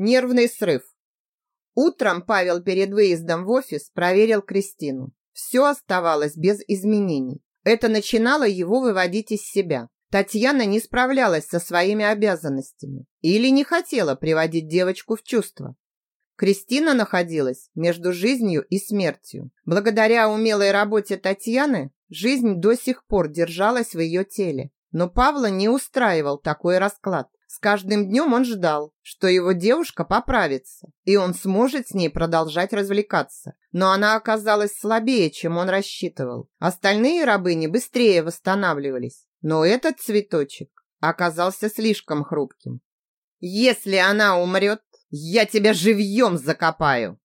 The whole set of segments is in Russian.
Нервный срыв. Утром Павел перед выездом в офис проверил Кристину. Все оставалось без изменений. Это начинало его выводить из себя. Татьяна не справлялась со своими обязанностями или не хотела приводить девочку в чувство. Кристина находилась между жизнью и смертью. Благодаря умелой работе Татьяны жизнь до сих пор держалась в ее теле. Но Павла не устраивал такой расклад. С каждым днем он ждал, что его девушка поправится, и он сможет с ней продолжать развлекаться. Но она оказалась слабее, чем он рассчитывал. Остальные рабыни быстрее восстанавливались, но этот цветочек оказался слишком хрупким. «Если она умрет, я тебя живьем закопаю!»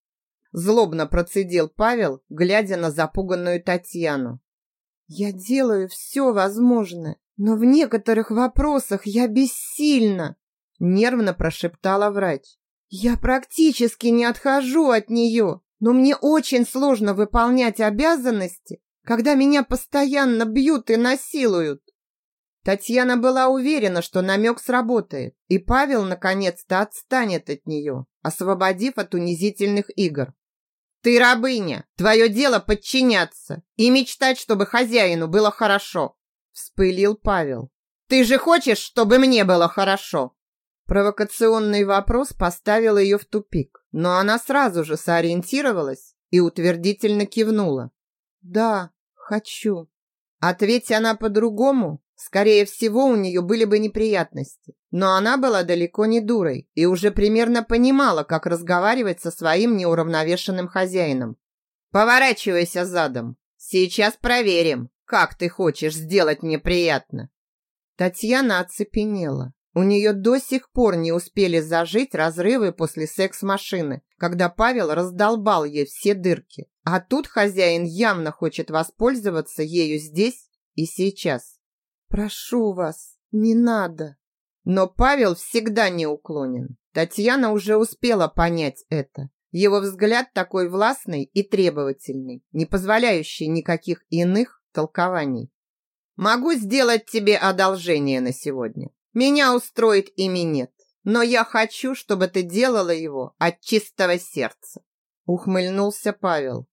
Злобно процедил Павел, глядя на запуганную Татьяну. «Я делаю все возможное, но в некоторых вопросах я бессильна, нервно прошептала врач. Я практически не отхожу от нее, но мне очень сложно выполнять обязанности, когда меня постоянно бьют и насилуют. Татьяна была уверена, что намек сработает, и Павел наконец-то отстанет от нее, освободив от унизительных игр. «Ты рабыня! Твое дело подчиняться и мечтать, чтобы хозяину было хорошо!» Вспылил Павел. «Ты же хочешь, чтобы мне было хорошо?» Провокационный вопрос поставил ее в тупик, но она сразу же сориентировалась и утвердительно кивнула. «Да, хочу». Ответь она по-другому, скорее всего, у нее были бы неприятности. Но она была далеко не дурой и уже примерно понимала, как разговаривать со своим неуравновешенным хозяином. «Поворачивайся задом. Сейчас проверим, как ты хочешь сделать мне приятно?» Татьяна оцепенела. У нее до сих пор не успели зажить разрывы после секс-машины, когда Павел раздолбал ей все дырки. А тут хозяин явно хочет воспользоваться ею здесь и сейчас. «Прошу вас, не надо!» Но Павел всегда неуклонен. Татьяна уже успела понять это. Его взгляд такой властный и требовательный, не позволяющий никаких иных толкований. Могу сделать тебе одолжение на сегодня. Меня устроит и минет, но я хочу, чтобы ты делала его от чистого сердца. Ухмыльнулся Павел.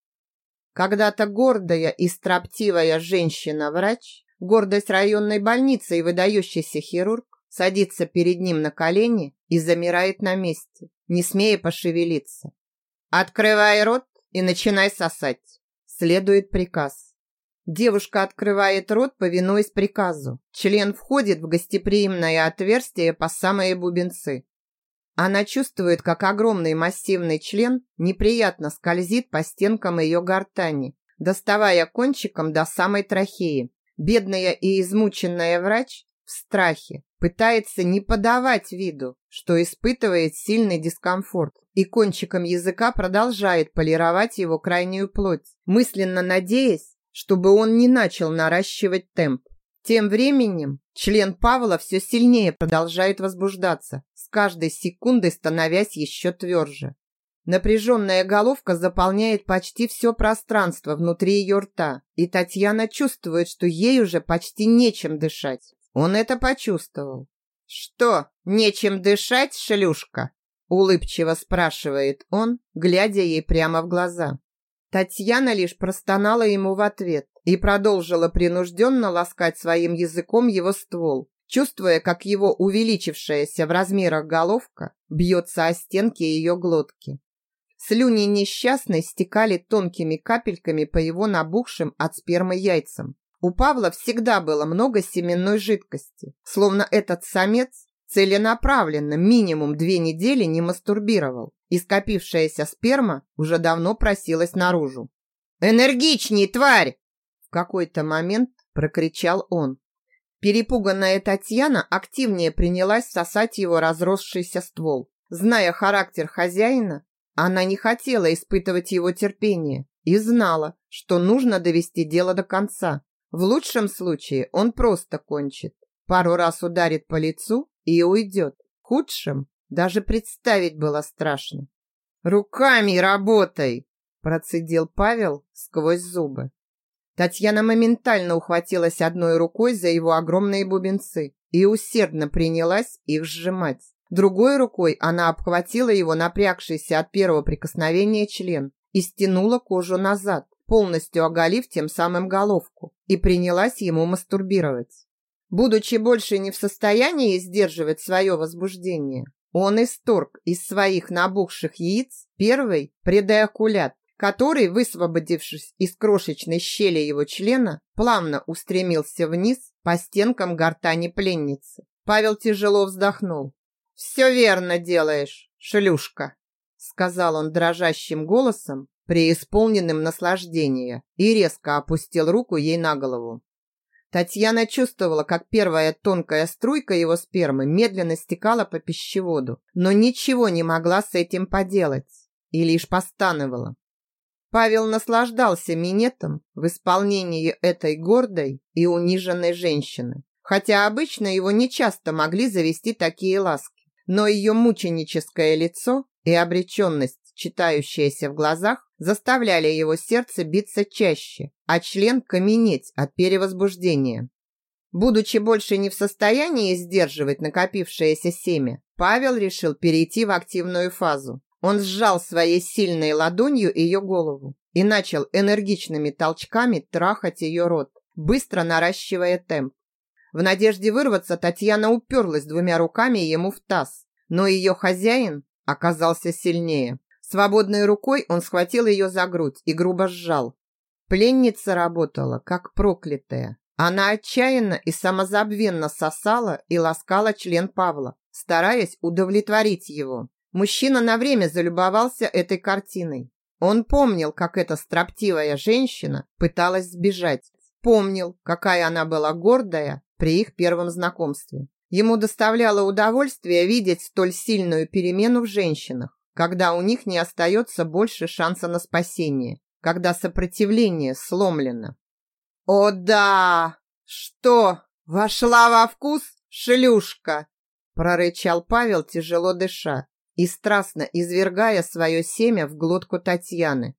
Когда-то гордая и строптивая женщина-врач, гордость районной больницы и выдающийся хирург, садится перед ним на колени и замирает на месте, не смея пошевелиться. «Открывай рот и начинай сосать», следует приказ. Девушка открывает рот, повинуясь приказу. Член входит в гостеприимное отверстие по самые бубенцы. Она чувствует, как огромный массивный член неприятно скользит по стенкам ее гортани, доставая кончиком до самой трахеи. Бедная и измученная врач в страхе пытается не подавать виду, что испытывает сильный дискомфорт, и кончиком языка продолжает полировать его крайнюю плоть, мысленно надеясь, чтобы он не начал наращивать темп. Тем временем член Павла все сильнее продолжает возбуждаться, с каждой секундой становясь еще тверже. Напряженная головка заполняет почти все пространство внутри ее рта, и Татьяна чувствует, что ей уже почти нечем дышать. Он это почувствовал. «Что, нечем дышать, шлюшка?» улыбчиво спрашивает он, глядя ей прямо в глаза. Татьяна лишь простонала ему в ответ и продолжила принужденно ласкать своим языком его ствол, чувствуя, как его увеличившаяся в размерах головка бьется о стенки ее глотки. Слюни несчастной стекали тонкими капельками по его набухшим от спермы яйцам. У Павла всегда было много семенной жидкости, словно этот самец целенаправленно минимум две недели не мастурбировал и скопившаяся сперма уже давно просилась наружу. «Энергичней, тварь!» В какой-то момент прокричал он. Перепуганная Татьяна активнее принялась сосать его разросшийся ствол. Зная характер хозяина, она не хотела испытывать его терпение и знала, что нужно довести дело до конца. В лучшем случае он просто кончит, пару раз ударит по лицу и уйдет. В худшем даже представить было страшно. «Руками работай!» – процедил Павел сквозь зубы. Татьяна моментально ухватилась одной рукой за его огромные бубенцы и усердно принялась их сжимать. Другой рукой она обхватила его напрягшийся от первого прикосновения член и стянула кожу назад, полностью оголив тем самым головку, и принялась ему мастурбировать. Будучи больше не в состоянии сдерживать свое возбуждение, он исторг из своих набухших яиц первый предоакулят, который, высвободившись из крошечной щели его члена, плавно устремился вниз по стенкам гортани пленницы. Павел тяжело вздохнул. «Все верно делаешь, шлюшка», сказал он дрожащим голосом, преисполненным наслаждения, и резко опустил руку ей на голову. Татьяна чувствовала, как первая тонкая струйка его спермы медленно стекала по пищеводу, но ничего не могла с этим поделать и лишь постановала. Павел наслаждался минетом в исполнении этой гордой и униженной женщины, хотя обычно его нечасто могли завести такие ласки, но ее мученическое лицо и обреченность, читающаяся в глазах, заставляли его сердце биться чаще, а член каменеть от перевозбуждения. Будучи больше не в состоянии сдерживать накопившееся семя, Павел решил перейти в активную фазу. Он сжал своей сильной ладонью ее голову и начал энергичными толчками трахать ее рот, быстро наращивая темп. В надежде вырваться Татьяна уперлась двумя руками ему в таз, но ее хозяин оказался сильнее. Свободной рукой он схватил ее за грудь и грубо сжал. Пленница работала, как проклятая. Она отчаянно и самозабвенно сосала и ласкала член Павла, стараясь удовлетворить его. Мужчина на время залюбовался этой картиной. Он помнил, как эта строптивая женщина пыталась сбежать. Помнил, какая она была гордая при их первом знакомстве. Ему доставляло удовольствие видеть столь сильную перемену в женщинах когда у них не остается больше шанса на спасение, когда сопротивление сломлено. «О да! Что, вошла во вкус шлюшка?» прорычал Павел, тяжело дыша и страстно извергая свое семя в глотку Татьяны.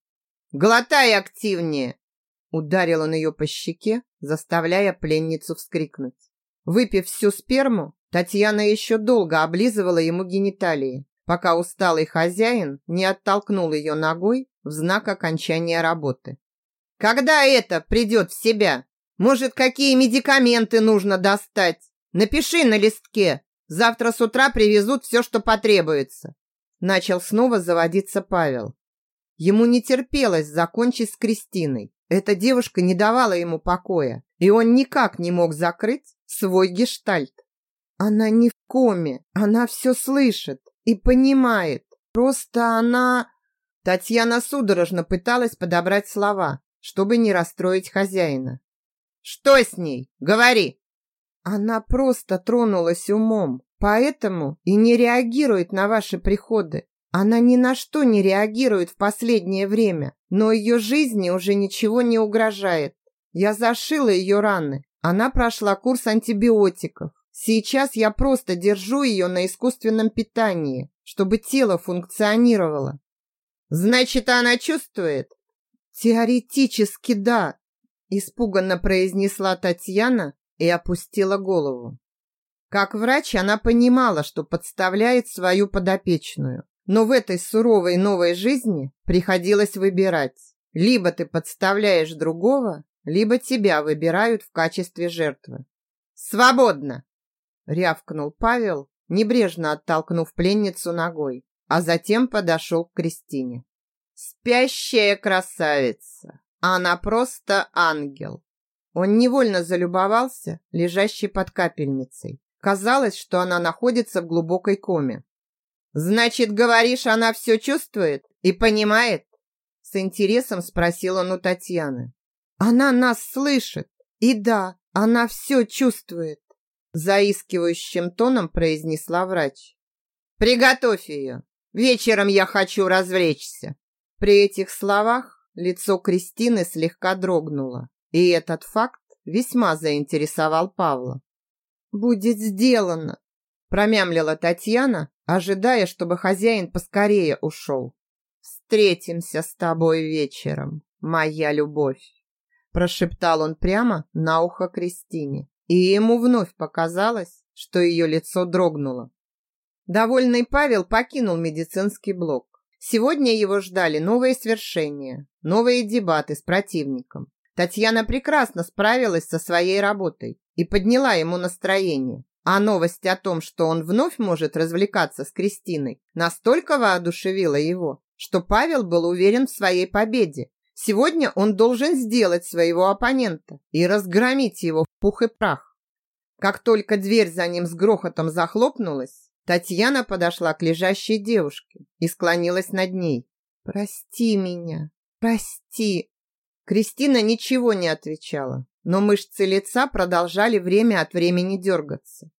«Глотай активнее!» Ударил он ее по щеке, заставляя пленницу вскрикнуть. Выпив всю сперму, Татьяна еще долго облизывала ему гениталии, пока усталый хозяин не оттолкнул ее ногой в знак окончания работы. «Когда это придет в себя? Может, какие медикаменты нужно достать? Напиши на листке. Завтра с утра привезут все, что потребуется». Начал снова заводиться Павел. Ему не терпелось закончить с Кристиной. Эта девушка не давала ему покоя, и он никак не мог закрыть свой гештальт. Она не в коме, она все слышит и понимает. Просто она... Татьяна судорожно пыталась подобрать слова, чтобы не расстроить хозяина. «Что с ней? Говори!» Она просто тронулась умом, поэтому и не реагирует на ваши приходы. Она ни на что не реагирует в последнее время, но ее жизни уже ничего не угрожает. Я зашила ее раны. Она прошла курс антибиотиков. Сейчас я просто держу ее на искусственном питании, чтобы тело функционировало. Значит, она чувствует? Теоретически да, испуганно произнесла Татьяна и опустила голову. Как врач она понимала, что подставляет свою подопечную, но в этой суровой новой жизни приходилось выбирать. Либо ты подставляешь другого, либо тебя выбирают в качестве жертвы. Свободно! рявкнул Павел, небрежно оттолкнув пленницу ногой, а затем подошел к Кристине. Спящая красавица. Она просто ангел. Он невольно залюбовался лежащей под капельницей. Казалось, что она находится в глубокой коме. «Значит, говоришь, она все чувствует и понимает?» С интересом спросил он у Татьяны. «Она нас слышит. И да, она все чувствует. Заискивающим тоном произнесла врач. «Приготовь ее. Вечером я хочу развлечься». При этих словах лицо Кристины слегка дрогнуло, и этот факт весьма заинтересовал Павла. «Будет сделано», – промямлила Татьяна, ожидая, чтобы хозяин поскорее ушел. «Встретимся с тобой вечером, моя любовь», – прошептал он прямо на ухо Кристине и ему вновь показалось, что ее лицо дрогнуло. Довольный Павел покинул медицинский блок. Сегодня его ждали новые свершения, новые дебаты с противником. Татьяна прекрасно справилась со своей работой и подняла ему настроение. А новость о том, что он вновь может развлекаться с Кристиной, настолько воодушевила его, что Павел был уверен в своей победе. Сегодня он должен сделать своего оппонента и разгромить его в пух и прах. Как только дверь за ним с грохотом захлопнулась, Татьяна подошла к лежащей девушке и склонилась над ней. «Прости меня, прости!» Кристина ничего не отвечала, но мышцы лица продолжали время от времени дергаться.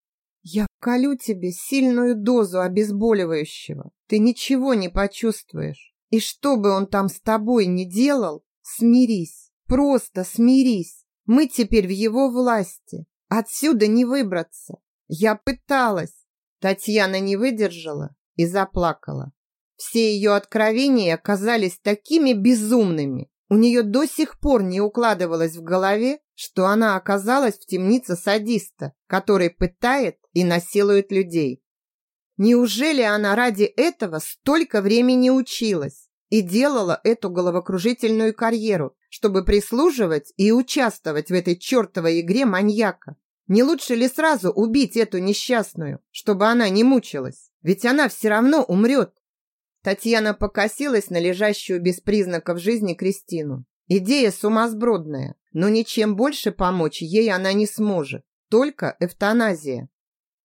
«Я колю тебе сильную дозу обезболивающего. Ты ничего не почувствуешь. И что бы он там с тобой ни делал, смирись, просто смирись. Мы теперь в его власти. Отсюда не выбраться. Я пыталась». Татьяна не выдержала и заплакала. Все ее откровения оказались такими безумными, у нее до сих пор не укладывалось в голове, что она оказалась в темнице садиста, который пытает и насилует людей. Неужели она ради этого столько времени училась и делала эту головокружительную карьеру, чтобы прислуживать и участвовать в этой чертовой игре маньяка? Не лучше ли сразу убить эту несчастную, чтобы она не мучилась? Ведь она все равно умрет. Татьяна покосилась на лежащую без признаков жизни Кристину. Идея сумасбродная, но ничем больше помочь ей она не сможет. Только эвтаназия.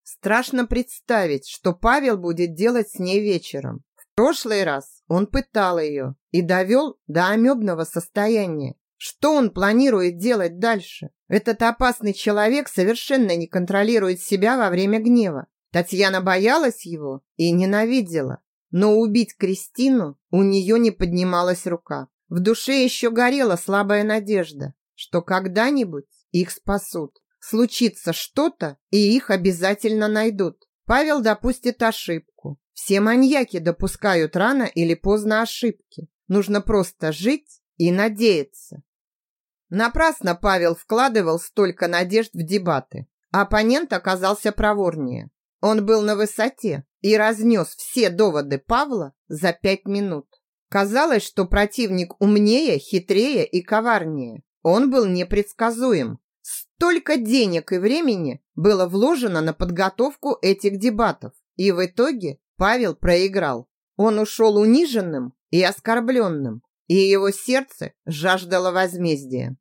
Страшно представить, что Павел будет делать с ней вечером. В прошлый раз он пытал ее и довел до амебного состояния. Что он планирует делать дальше? Этот опасный человек совершенно не контролирует себя во время гнева. Татьяна боялась его и ненавидела. Но убить Кристину у нее не поднималась рука. В душе еще горела слабая надежда, что когда-нибудь их спасут. Случится что-то, и их обязательно найдут. Павел допустит ошибку. Все маньяки допускают рано или поздно ошибки. Нужно просто жить и надеяться. Напрасно Павел вкладывал столько надежд в дебаты. Оппонент оказался проворнее. Он был на высоте и разнес все доводы Павла за пять минут. Казалось, что противник умнее, хитрее и коварнее. Он был непредсказуем. Столько денег и времени было вложено на подготовку этих дебатов. И в итоге Павел проиграл. Он ушел униженным и оскорбленным, и его сердце жаждало возмездия.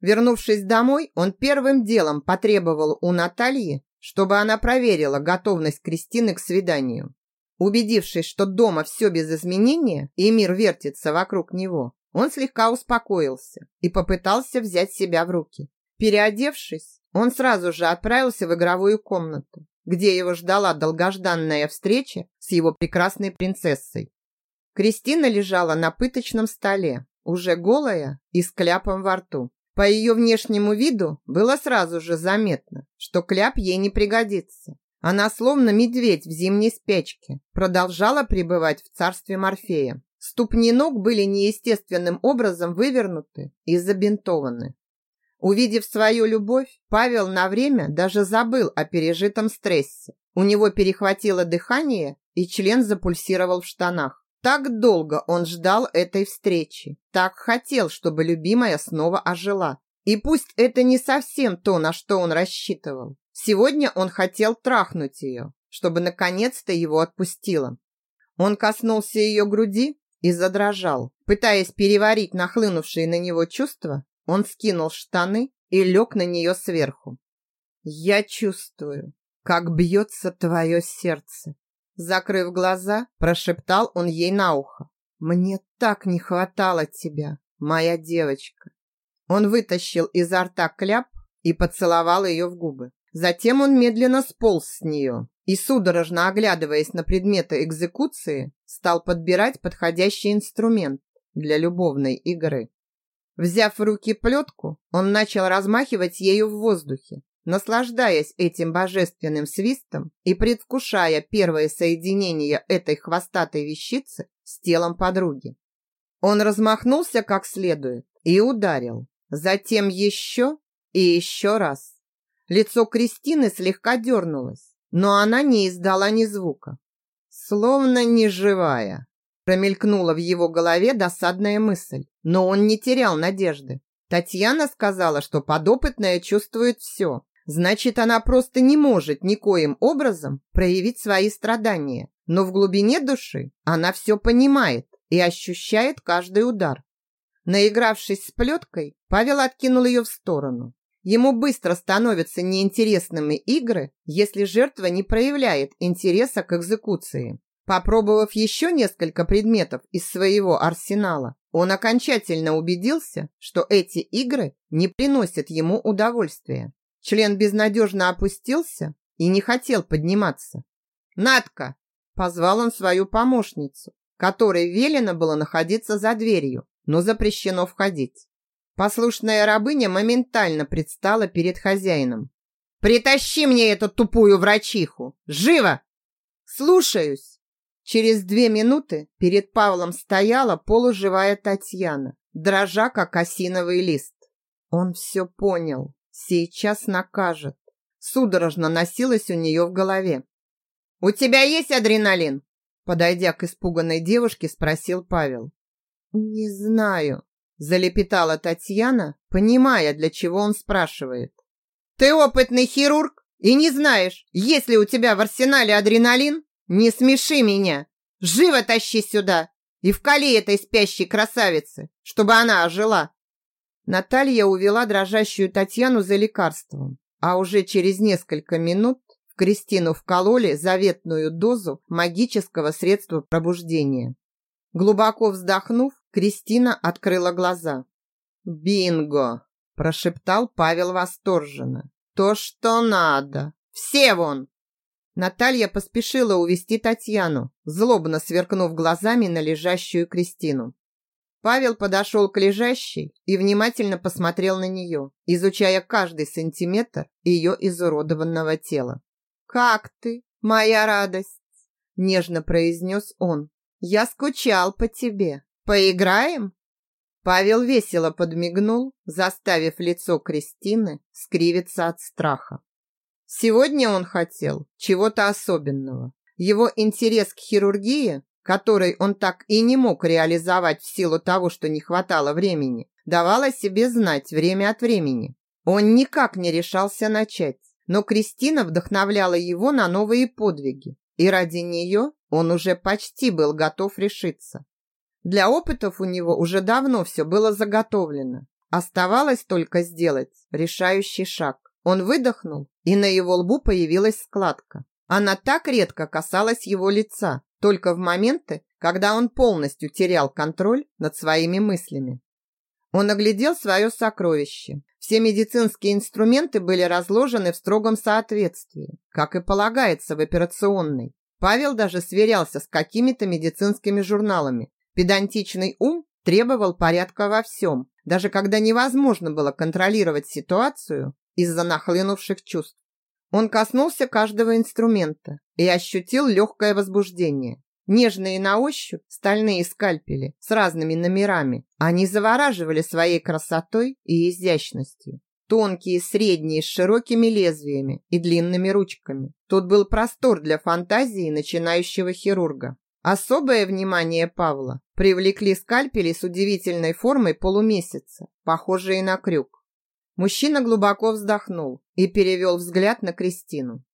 Вернувшись домой, он первым делом потребовал у Натальи чтобы она проверила готовность Кристины к свиданию. Убедившись, что дома все без изменения и мир вертится вокруг него, он слегка успокоился и попытался взять себя в руки. Переодевшись, он сразу же отправился в игровую комнату, где его ждала долгожданная встреча с его прекрасной принцессой. Кристина лежала на пыточном столе, уже голая и с кляпом во рту. По ее внешнему виду было сразу же заметно, что кляп ей не пригодится. Она, словно медведь в зимней спячке, продолжала пребывать в царстве Морфея. Ступни ног были неестественным образом вывернуты и забинтованы. Увидев свою любовь, Павел на время даже забыл о пережитом стрессе. У него перехватило дыхание, и член запульсировал в штанах. Так долго он ждал этой встречи, так хотел, чтобы любимая снова ожила. И пусть это не совсем то, на что он рассчитывал. Сегодня он хотел трахнуть ее, чтобы наконец-то его отпустила. Он коснулся ее груди и задрожал. Пытаясь переварить нахлынувшие на него чувства, он скинул штаны и лег на нее сверху. «Я чувствую, как бьется твое сердце», Закрыв глаза, прошептал он ей на ухо. «Мне так не хватало тебя, моя девочка». Он вытащил изо рта кляп и поцеловал ее в губы. Затем он медленно сполз с нее и, судорожно оглядываясь на предметы экзекуции, стал подбирать подходящий инструмент для любовной игры. Взяв в руки плетку, он начал размахивать ею в воздухе, Наслаждаясь этим божественным свистом и предвкушая первое соединение этой хвостатой вещицы с телом подруги. Он размахнулся как следует и ударил. Затем еще и еще раз. Лицо Кристины слегка дернулось, но она не издала ни звука. Словно неживая. Промелькнула в его голове досадная мысль, но он не терял надежды. Татьяна сказала, что подопытная чувствует все. Значит, она просто не может никоим образом проявить свои страдания. Но в глубине души она все понимает и ощущает каждый удар. Наигравшись с плеткой, Павел откинул ее в сторону. Ему быстро становятся неинтересными игры, если жертва не проявляет интереса к экзекуции. Попробовав еще несколько предметов из своего арсенала, он окончательно убедился, что эти игры не приносят ему удовольствия. Член безнадежно опустился и не хотел подниматься. «Надка!» – позвал он свою помощницу, которой велено было находиться за дверью, но запрещено входить. Послушная рабыня моментально предстала перед хозяином. «Притащи мне эту тупую врачиху! Живо!» «Слушаюсь!» Через две минуты перед Павлом стояла полуживая Татьяна, дрожа, как осиновый лист. Он все понял, сейчас накажет. Судорожно носилась у нее в голове. «У тебя есть адреналин?» Подойдя к испуганной девушке, спросил Павел. «Не знаю», – залепетала Татьяна, понимая, для чего он спрашивает. «Ты опытный хирург и не знаешь, есть ли у тебя в арсенале адреналин?» «Не смеши меня! Живо тащи сюда и вкали этой спящей красавицы, чтобы она ожила!» Наталья увела дрожащую Татьяну за лекарством, а уже через несколько минут в Кристину вкололи заветную дозу магического средства пробуждения. Глубоко вздохнув, Кристина открыла глаза. «Бинго!» – прошептал Павел восторженно. «То, что надо! Все вон!» Наталья поспешила увести Татьяну, злобно сверкнув глазами на лежащую Кристину. Павел подошел к лежащей и внимательно посмотрел на нее, изучая каждый сантиметр ее изуродованного тела. «Как ты, моя радость?» – нежно произнес он. «Я скучал по тебе. Поиграем?» Павел весело подмигнул, заставив лицо Кристины скривиться от страха. Сегодня он хотел чего-то особенного. Его интерес к хирургии, который он так и не мог реализовать в силу того, что не хватало времени, давал о себе знать время от времени. Он никак не решался начать, но Кристина вдохновляла его на новые подвиги, и ради нее он уже почти был готов решиться. Для опытов у него уже давно все было заготовлено. Оставалось только сделать решающий шаг. Он выдохнул, и на его лбу появилась складка. Она так редко касалась его лица, только в моменты, когда он полностью терял контроль над своими мыслями. Он оглядел свое сокровище. Все медицинские инструменты были разложены в строгом соответствии, как и полагается в операционной. Павел даже сверялся с какими-то медицинскими журналами. Педантичный ум требовал порядка во всем, даже когда невозможно было контролировать ситуацию из-за нахлынувших чувств. Он коснулся каждого инструмента и ощутил легкое возбуждение. Нежные на ощупь стальные скальпели с разными номерами. Они завораживали своей красотой и изящностью. Тонкие, средние, с широкими лезвиями и длинными ручками. Тут был простор для фантазии начинающего хирурга. Особое внимание Павла привлекли скальпели с удивительной формой полумесяца, похожие на крюк. Мужчина глубоко вздохнул и перевел взгляд на Кристину.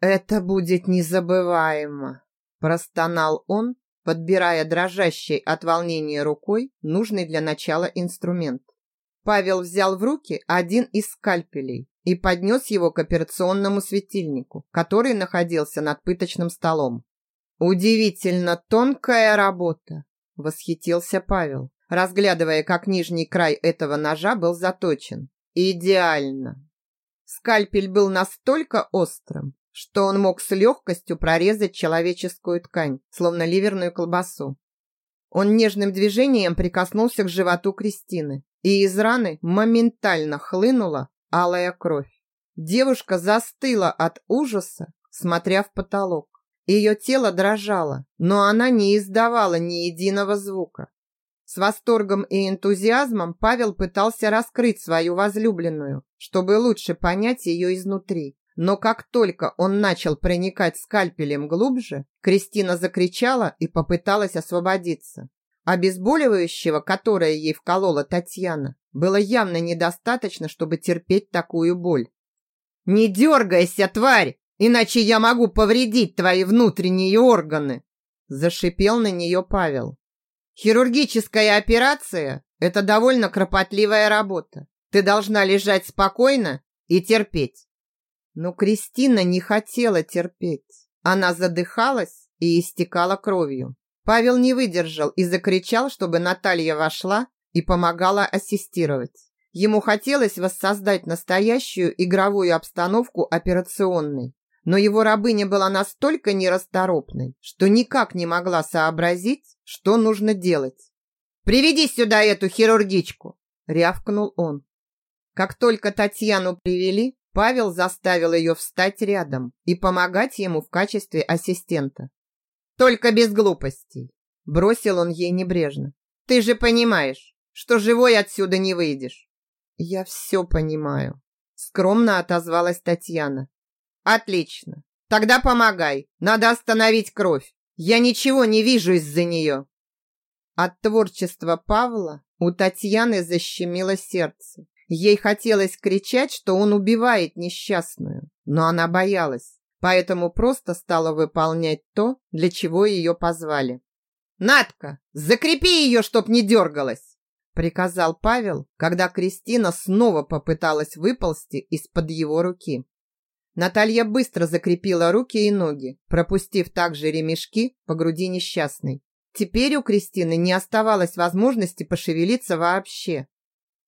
«Это будет незабываемо!» Простонал он, подбирая дрожащей от волнения рукой нужный для начала инструмент. Павел взял в руки один из скальпелей и поднес его к операционному светильнику, который находился над пыточным столом. «Удивительно тонкая работа!» – восхитился Павел, разглядывая, как нижний край этого ножа был заточен. Идеально. Скальпель был настолько острым, что он мог с легкостью прорезать человеческую ткань, словно ливерную колбасу. Он нежным движением прикоснулся к животу Кристины, и из раны моментально хлынула алая кровь. Девушка застыла от ужаса, смотря в потолок. Ее тело дрожало, но она не издавала ни единого звука. С восторгом и энтузиазмом Павел пытался раскрыть свою возлюбленную, чтобы лучше понять ее изнутри. Но как только он начал проникать скальпелем глубже, Кристина закричала и попыталась освободиться. Обезболивающего, которое ей вколола Татьяна, было явно недостаточно, чтобы терпеть такую боль. «Не дергайся, тварь, иначе я могу повредить твои внутренние органы!» Зашипел на нее Павел. «Хирургическая операция – это довольно кропотливая работа. Ты должна лежать спокойно и терпеть. Но Кристина не хотела терпеть. Она задыхалась и истекала кровью. Павел не выдержал и закричал, чтобы Наталья вошла и помогала ассистировать. Ему хотелось воссоздать настоящую игровую обстановку операционной, но его рабыня была настолько нерасторопной, что никак не могла сообразить, что нужно делать. «Приведи сюда эту хирургичку!» – рявкнул он. Как только Татьяну привели, Павел заставил ее встать рядом и помогать ему в качестве ассистента. «Только без глупостей», – бросил он ей небрежно. «Ты же понимаешь, что живой отсюда не выйдешь». «Я все понимаю», – скромно отозвалась Татьяна. «Отлично. Тогда помогай. Надо остановить кровь. Я ничего не вижу из-за нее». От творчества Павла у Татьяны защемило сердце. Ей хотелось кричать, что он убивает несчастную, но она боялась, поэтому просто стала выполнять то, для чего ее позвали. «Надка, закрепи ее, чтоб не дергалась!» приказал Павел, когда Кристина снова попыталась выползти из-под его руки. Наталья быстро закрепила руки и ноги, пропустив также ремешки по груди несчастной. Теперь у Кристины не оставалось возможности пошевелиться вообще.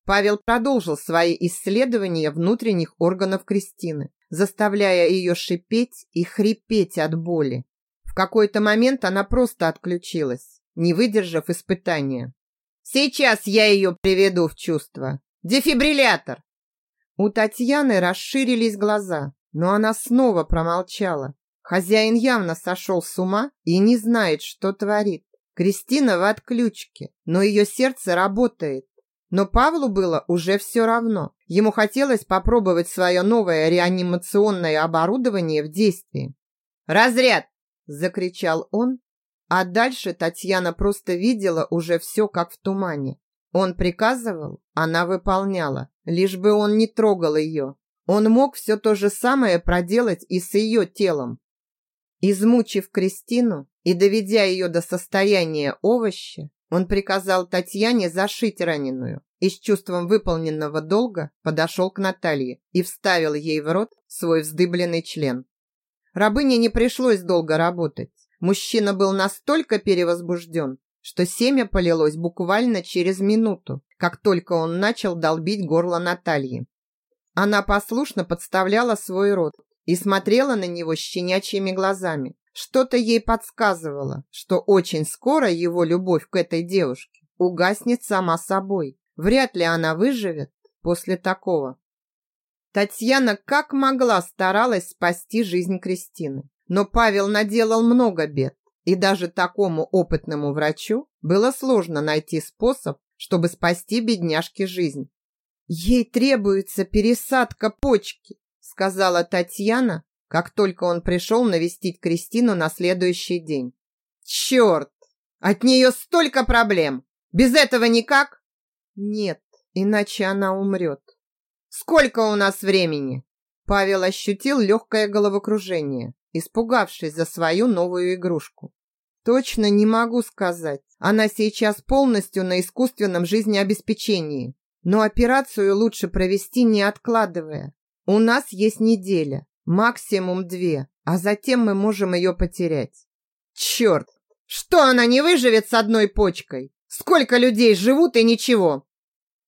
Павел продолжил свои исследования внутренних органов Кристины, заставляя ее шипеть и хрипеть от боли. В какой-то момент она просто отключилась, не выдержав испытания. «Сейчас я ее приведу в чувство! Дефибриллятор!» У Татьяны расширились глаза, но она снова промолчала. Хозяин явно сошел с ума и не знает, что творит. Кристина в отключке, но ее сердце работает. Но Павлу было уже все равно. Ему хотелось попробовать свое новое реанимационное оборудование в действии. «Разряд!» – закричал он. А дальше Татьяна просто видела уже все как в тумане. Он приказывал, она выполняла, лишь бы он не трогал ее. Он мог все то же самое проделать и с ее телом. Измучив Кристину и доведя ее до состояния овоща, он приказал Татьяне зашить раненую и с чувством выполненного долга подошел к Наталье и вставил ей в рот свой вздыбленный член. Рабыне не пришлось долго работать. Мужчина был настолько перевозбужден, что семя полилось буквально через минуту, как только он начал долбить горло Натальи. Она послушно подставляла свой рот и смотрела на него щенячьими глазами, что-то ей подсказывало, что очень скоро его любовь к этой девушке угаснет сама собой. Вряд ли она выживет после такого. Татьяна как могла старалась спасти жизнь Кристины. Но Павел наделал много бед, и даже такому опытному врачу было сложно найти способ, чтобы спасти бедняжке жизнь. «Ей требуется пересадка почки», сказала Татьяна, как только он пришел навестить Кристину на следующий день. «Черт! От нее столько проблем! Без этого никак?» «Нет, иначе она умрет». «Сколько у нас времени?» Павел ощутил легкое головокружение, испугавшись за свою новую игрушку. «Точно не могу сказать. Она сейчас полностью на искусственном жизнеобеспечении. Но операцию лучше провести не откладывая. У нас есть неделя, Максимум две, а затем мы можем ее потерять. Черт! Что она не выживет с одной почкой? Сколько людей живут и ничего?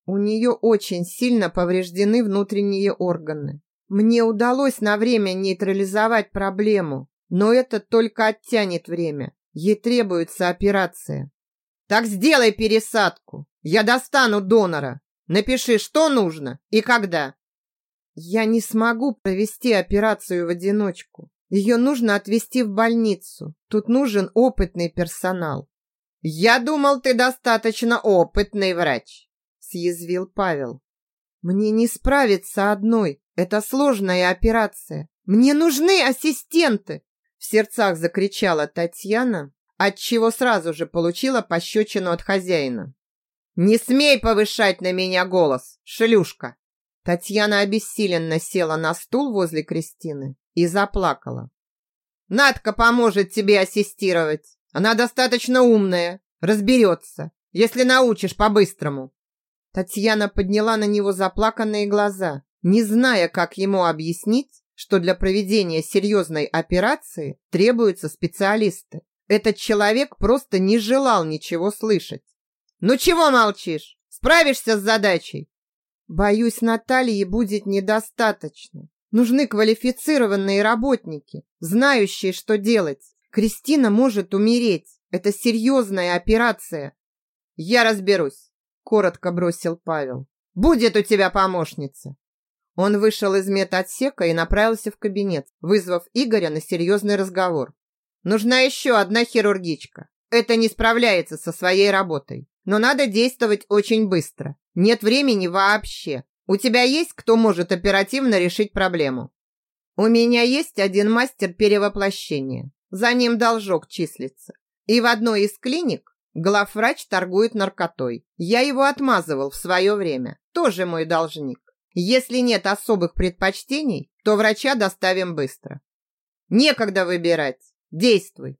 У нее очень сильно повреждены внутренние органы. Мне удалось на время нейтрализовать проблему, но это только оттянет время. Ей требуется операция. Так сделай пересадку. Я достану донора. Напиши, что нужно и когда. Я не смогу провести операцию в одиночку. Ее нужно отвезти в больницу. Тут нужен опытный персонал. Я думал, ты достаточно опытный врач, съязвил Павел. Мне не справиться одной. Это сложная операция. Мне нужны ассистенты!» В сердцах закричала Татьяна, отчего сразу же получила пощечину от хозяина. «Не смей повышать на меня голос, шлюшка!» Татьяна обессиленно села на стул возле Кристины и заплакала. «Надка поможет тебе ассистировать. Она достаточно умная, разберется, если научишь по-быстрому». Татьяна подняла на него заплаканные глаза, не зная, как ему объяснить, что для проведения серьезной операции требуются специалисты. Этот человек просто не желал ничего слышать. «Ну чего молчишь? Справишься с задачей?» «Боюсь, Натальи будет недостаточно. Нужны квалифицированные работники, знающие, что делать. Кристина может умереть. Это серьезная операция». «Я разберусь», – коротко бросил Павел. «Будет у тебя помощница». Он вышел из медотсека и направился в кабинет, вызвав Игоря на серьезный разговор. «Нужна еще одна хирургичка. Это не справляется со своей работой. Но надо действовать очень быстро. Нет времени вообще. У тебя есть кто может оперативно решить проблему? У меня есть один мастер перевоплощения. За ним должок числится. И в одной из клиник главврач торгует наркотой. Я его отмазывал в свое время. Тоже мой должник. Если нет особых предпочтений, то врача доставим быстро. Некогда выбирать. Действуй.